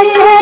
है